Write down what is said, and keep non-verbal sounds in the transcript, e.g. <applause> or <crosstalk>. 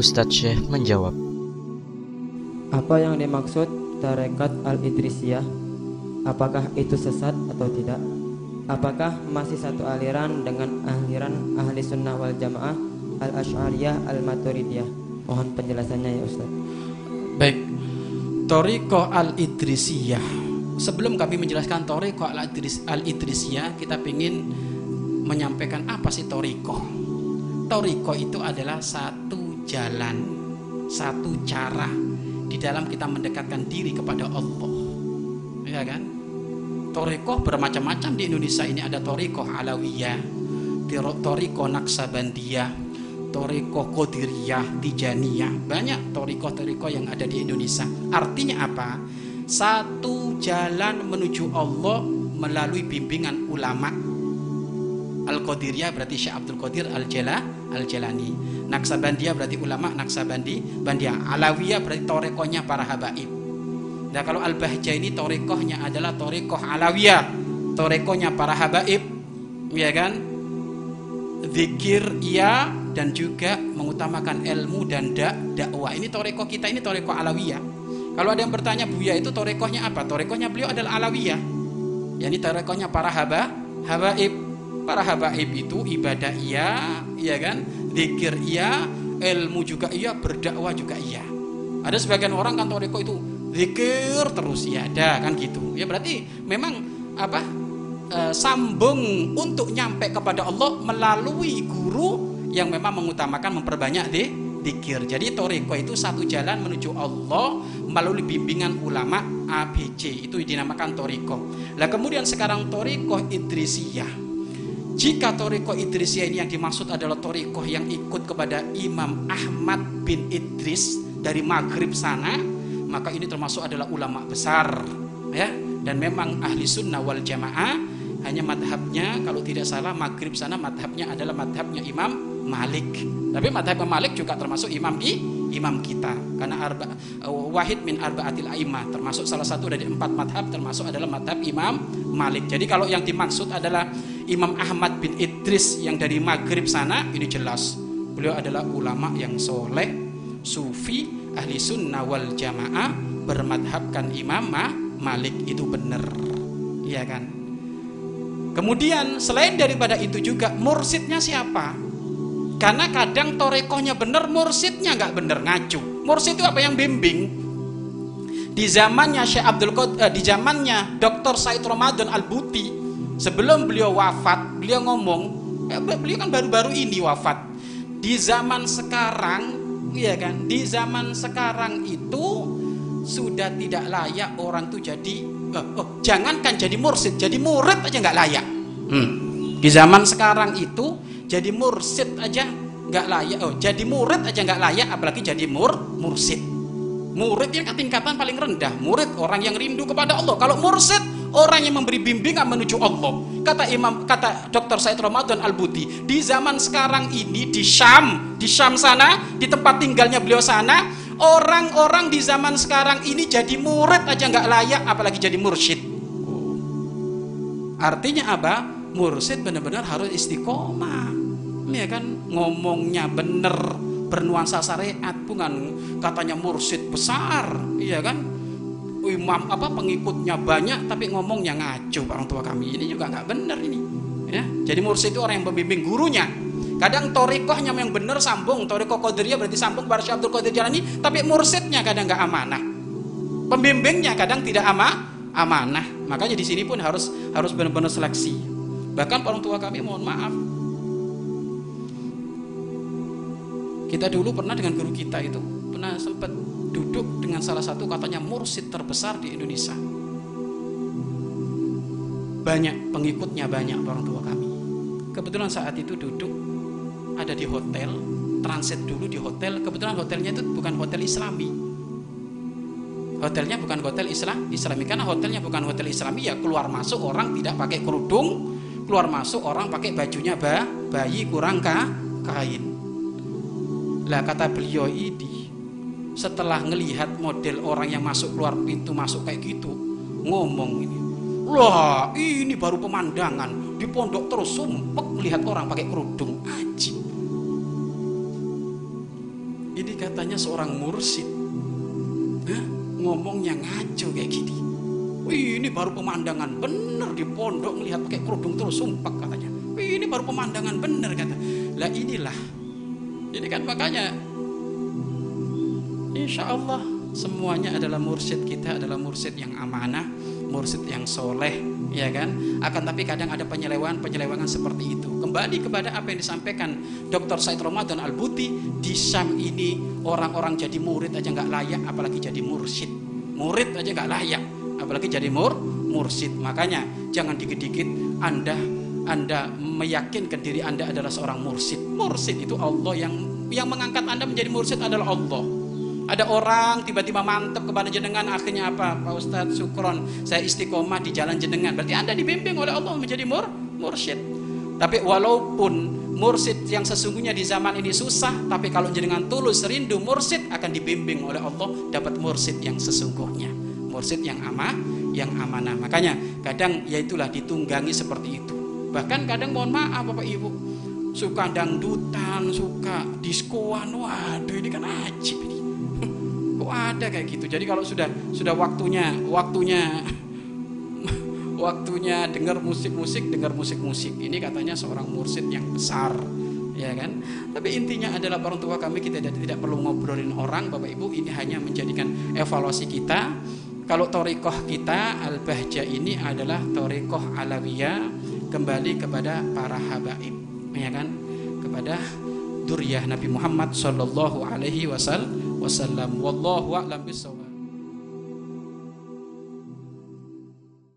Ustadz Syekh menjawab. Apa yang dimaksud tarekat al-Idrisiyah? Apakah itu sesat atau tidak? Apakah masih satu aliran dengan aliran ahli sunnah wal jamaah al-Ash'ariyah al-Maturidiyah? Mohon penjelasannya ya Ustaz. Baik. Toriko al-Idrisiyah. Sebelum kami menjelaskan Toriko al-Idris- al-Idrisiyah, kita ingin menyampaikan apa sih Toriko. Toriko itu adalah satu jalan, satu cara di dalam kita mendekatkan diri kepada Allah. Ya kan? Toriko bermacam-macam di Indonesia ini ada Toriko Alawiyah, Tiro- Toriko Naksabandiyah, Toriko Qadiriyah, Tijaniyah, banyak toriko-toriko yang ada di Indonesia. Artinya apa? Satu jalan menuju Allah melalui bimbingan ulama. Al-Qadiriyah berarti Syekh Abdul Qadir Al-Jala Al-Jalani. Naksabandiyah berarti ulama Naksabandi Bandia. Alawiyah berarti torekonya para habaib. Nah kalau Al-Bahjah ini torekohnya adalah torekoh Alawiyah. Torekohnya para habaib. Ya kan? Zikir iya dan juga mengutamakan ilmu dan dak dakwah. Ini toreko kita ini toreko alawiyah. Kalau ada yang bertanya Buya itu torekohnya apa? Torekohnya beliau adalah alawiyah. Ya ini torekohnya para haba, habaib. Para habaib itu ibadah iya, iya kan? Zikir iya, ilmu juga iya, berdakwah juga iya. Ada sebagian orang kan toreko itu zikir terus ya ada kan gitu. Ya berarti memang apa? eh, sambung untuk nyampe kepada Allah melalui guru yang memang mengutamakan memperbanyak di dikir. Jadi toriko itu satu jalan menuju Allah melalui bimbingan ulama ABC itu dinamakan toriko. Lah kemudian sekarang toriko Idrisiyah. Jika toriko Idrisiyah ini yang dimaksud adalah toriko yang ikut kepada Imam Ahmad bin Idris dari Maghrib sana, maka ini termasuk adalah ulama besar, ya. Dan memang ahli sunnah wal jamaah hanya madhabnya kalau tidak salah maghrib sana madhabnya adalah madhabnya Imam Malik tapi madhab Imam Malik juga termasuk imam i imam kita. Karena arba, uh, wahid min arbaatil aimah termasuk salah satu dari empat madhab termasuk adalah madhab Imam Malik. Jadi kalau yang dimaksud adalah Imam Ahmad bin Idris yang dari maghrib sana ini jelas. Beliau adalah ulama yang soleh sufi ahli sunnah wal jamaah bermadhabkan Imam Ma- Malik itu benar. Iya kan? Kemudian selain daripada itu juga mursidnya siapa? Karena kadang torekohnya benar, mursidnya nggak benar ngacu. Mursid itu apa yang bimbing? Di zamannya Syekh Abdul Qad, eh, di zamannya Dr. Said Ramadan Al Buti, sebelum beliau wafat, beliau ngomong, eh, beliau kan baru-baru ini wafat. Di zaman sekarang, iya kan? Di zaman sekarang itu sudah tidak layak orang tuh jadi oh, oh, jangankan jadi mursid, jadi murid aja nggak layak. Hmm. Di zaman sekarang itu jadi mursid aja nggak layak. Oh, jadi murid aja nggak layak, apalagi jadi mur mursid. Murid kan tingkatan paling rendah. Murid orang yang rindu kepada Allah. Kalau mursid orang yang memberi bimbingan menuju Allah. Kata Imam kata Dr. Said Ramadan Al Buti, di zaman sekarang ini di Syam, di Syam sana, di tempat tinggalnya beliau sana, orang-orang di zaman sekarang ini jadi murid aja nggak layak, apalagi jadi mursyid. Artinya apa? Mursyid benar-benar harus istiqomah. Ya kan ngomongnya bener bernuansa syariat bukan katanya mursyid besar, iya kan? Imam apa pengikutnya banyak tapi ngomongnya ngaco orang tua kami ini juga nggak benar ini. Ya, jadi mursyid itu orang yang membimbing gurunya. Kadang torikohnya yang benar sambung, torikoh qadiriyah berarti sambung Syekh Abdul Qadir Jalani, tapi mursyidnya kadang nggak amanah. Pembimbingnya kadang tidak ama, amanah. Makanya di sini pun harus harus benar-benar seleksi. Bahkan orang tua kami mohon maaf. Kita dulu pernah dengan guru kita itu pernah sempat duduk dengan salah satu katanya mursid terbesar di Indonesia. Banyak pengikutnya banyak orang tua kami. Kebetulan saat itu duduk ada di hotel, transit dulu di hotel. Kebetulan hotelnya itu bukan hotel Islami. Hotelnya bukan hotel Islam, Islami karena hotelnya bukan hotel Islami ya keluar masuk orang tidak pakai kerudung, keluar masuk orang pakai bajunya ba, bayi kurang ka, kain. Lah kata beliau ini setelah ngelihat model orang yang masuk keluar pintu masuk kayak gitu ngomong ini Wah, ini baru pemandangan. Di pondok terus sumpek melihat orang pakai kerudung. Ajib. Ini katanya seorang mursid Hah? ngomongnya ngaco kayak gini ini baru pemandangan bener di pondok melihat pakai kerudung terus sumpah katanya. Ini baru pemandangan bener kata. Lah inilah. Ini kan makanya Insya Allah semuanya adalah mursyid kita adalah mursyid yang amanah, mursyid yang soleh, ya kan? Akan tapi kadang ada penyelewangan penyelewangan seperti itu. Kembali kepada apa yang disampaikan Dr. Said Ramadan Al Buti di Syam ini orang-orang jadi murid aja nggak layak, apalagi jadi mursyid. Murid aja nggak layak apalagi jadi mur mursid makanya jangan dikit-dikit anda anda meyakinkan diri anda adalah seorang mursid. Mursid itu Allah yang yang mengangkat anda menjadi mursid adalah Allah. Ada orang tiba-tiba mantap kepada jenengan akhirnya apa? Pak Ustadz Sukron saya istiqomah di jalan jenengan. Berarti anda dibimbing oleh Allah menjadi mur mursyid tapi walaupun mursid yang sesungguhnya di zaman ini susah tapi kalau jenengan tulus rindu mursid akan dibimbing oleh Allah dapat mursid yang sesungguhnya. Mursid yang amah yang amanah. Makanya kadang ya itulah ditunggangi seperti itu bahkan kadang mohon maaf bapak ibu. Suka dangdutan suka diskoan. Waduh ini kan ajib ini. <laughs> Kok ada kayak gitu? Jadi kalau sudah sudah waktunya waktunya <laughs> waktunya dengar musik-musik dengar musik-musik. Ini katanya seorang mursid yang besar ya kan? Tapi intinya adalah orang tua kami kita tidak, tidak perlu ngobrolin orang bapak ibu. Ini hanya menjadikan evaluasi kita. Kalau torikoh kita Al-Bahja ini adalah torikoh alawiyah kembali kepada para habaib, ya kan? Kepada duriyah Nabi Muhammad Sallallahu Alaihi Wasallam. Wallahu a'lam bishawab.